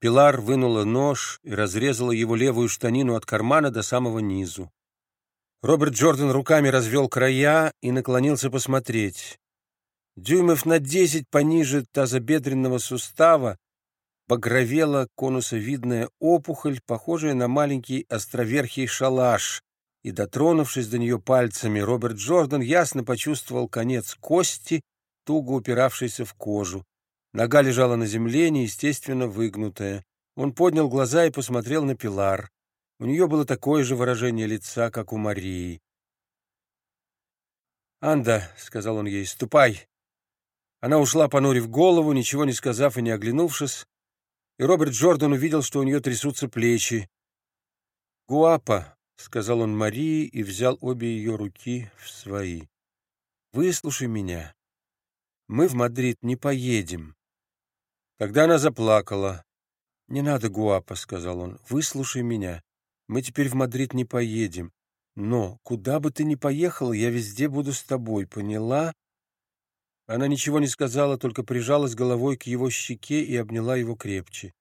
Пилар вынула нож и разрезала его левую штанину от кармана до самого низу. Роберт Джордан руками развел края и наклонился посмотреть. Дюймов на десять пониже тазобедренного сустава багровела конусовидная опухоль, похожая на маленький островерхий шалаш, и, дотронувшись до нее пальцами, Роберт Джордан ясно почувствовал конец кости, туго упиравшейся в кожу. Нога лежала на земле, неестественно выгнутая. Он поднял глаза и посмотрел на Пилар. У нее было такое же выражение лица, как у Марии. «Анда», — сказал он ей, — «ступай». Она ушла, понурив голову, ничего не сказав и не оглянувшись, и Роберт Джордан увидел, что у нее трясутся плечи. «Гуапа», — сказал он Марии и взял обе ее руки в свои. «Выслушай меня. Мы в Мадрид не поедем. Тогда она заплакала. «Не надо, guapa», — сказал он, — «выслушай меня. Мы теперь в Мадрид не поедем. Но куда бы ты ни поехала, я везде буду с тобой, поняла?» Она ничего не сказала, только прижалась головой к его щеке и обняла его крепче.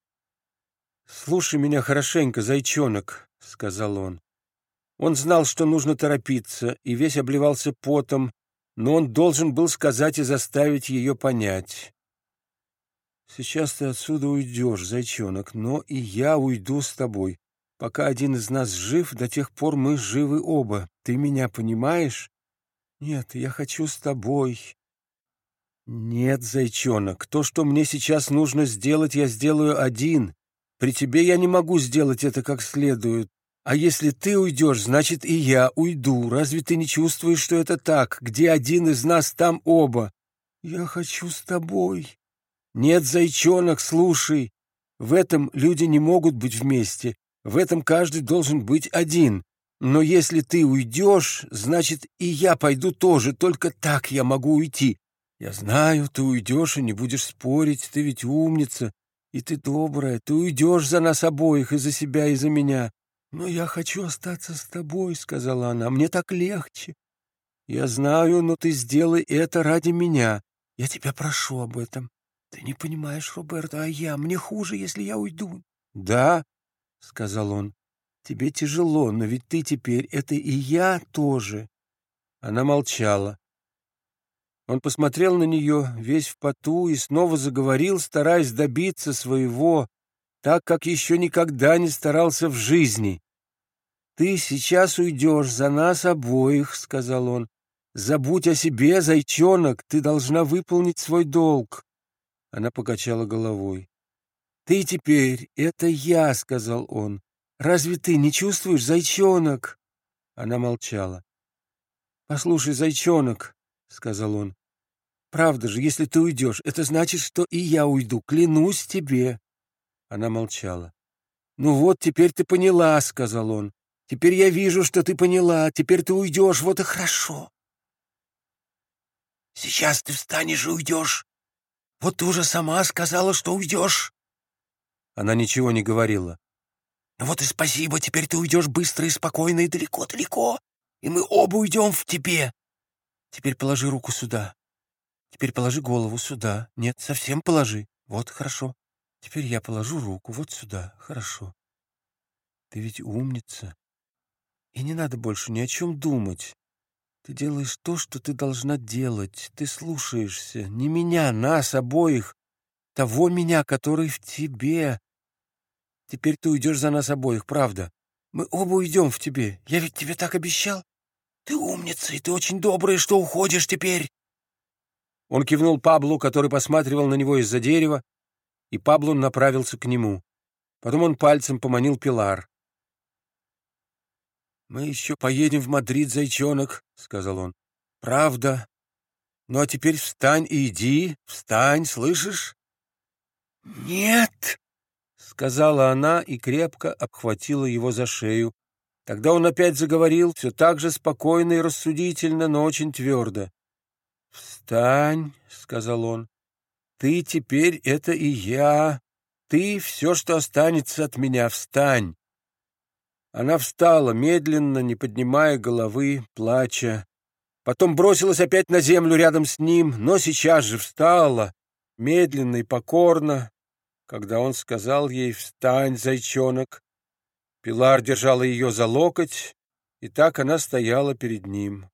«Слушай меня хорошенько, зайчонок», — сказал он. Он знал, что нужно торопиться, и весь обливался потом, но он должен был сказать и заставить ее понять. Сейчас ты отсюда уйдешь, зайчонок, но и я уйду с тобой. Пока один из нас жив, до тех пор мы живы оба. Ты меня понимаешь? Нет, я хочу с тобой. Нет, зайчонок, то, что мне сейчас нужно сделать, я сделаю один. При тебе я не могу сделать это как следует. А если ты уйдешь, значит и я уйду. Разве ты не чувствуешь, что это так? Где один из нас, там оба. Я хочу с тобой. Нет, зайчонок, слушай, в этом люди не могут быть вместе, в этом каждый должен быть один. Но если ты уйдешь, значит, и я пойду тоже, только так я могу уйти. Я знаю, ты уйдешь и не будешь спорить, ты ведь умница, и ты добрая, ты уйдешь за нас обоих, и за себя, и за меня. Но я хочу остаться с тобой, — сказала она, — мне так легче. Я знаю, но ты сделай это ради меня. Я тебя прошу об этом. Ты не понимаешь, Роберто, а я? Мне хуже, если я уйду. Да, — сказал он, — тебе тяжело, но ведь ты теперь — это и я тоже. Она молчала. Он посмотрел на нее, весь в поту, и снова заговорил, стараясь добиться своего, так, как еще никогда не старался в жизни. «Ты сейчас уйдешь за нас обоих», — сказал он. «Забудь о себе, зайчонок, ты должна выполнить свой долг». Она покачала головой. «Ты теперь, это я», — сказал он. «Разве ты не чувствуешь, зайчонок?» Она молчала. «Послушай, зайчонок», — сказал он. «Правда же, если ты уйдешь, это значит, что и я уйду, клянусь тебе». Она молчала. «Ну вот, теперь ты поняла», — сказал он. «Теперь я вижу, что ты поняла. Теперь ты уйдешь, вот и хорошо». «Сейчас ты встанешь и уйдешь», вот ты уже сама сказала, что уйдешь. Она ничего не говорила. Ну вот и спасибо, теперь ты уйдешь быстро и спокойно и далеко-далеко, и мы оба уйдем в тебе. Теперь положи руку сюда. Теперь положи голову сюда. Нет, совсем положи. Вот, хорошо. Теперь я положу руку вот сюда. Хорошо. Ты ведь умница. И не надо больше ни о чем думать. Ты делаешь то, что ты должна делать. Ты слушаешься. Не меня, нас обоих. Того меня, который в тебе. Теперь ты уйдешь за нас обоих, правда? Мы оба уйдем в тебе. Я ведь тебе так обещал. Ты умница, и ты очень добрый, что уходишь теперь. Он кивнул Паблу, который посматривал на него из-за дерева, и Пабло направился к нему. Потом он пальцем поманил Пилар. «Мы еще поедем в Мадрид, зайчонок», — сказал он. «Правда. Ну а теперь встань и иди, встань, слышишь?» «Нет», — сказала она и крепко обхватила его за шею. Тогда он опять заговорил, все так же спокойно и рассудительно, но очень твердо. «Встань», — сказал он, — «ты теперь это и я. Ты — все, что останется от меня, встань. Она встала, медленно, не поднимая головы, плача. Потом бросилась опять на землю рядом с ним, но сейчас же встала, медленно и покорно, Когда он сказал ей «Встань, зайчонок!», Пилар держала ее за локоть, и так она стояла перед ним.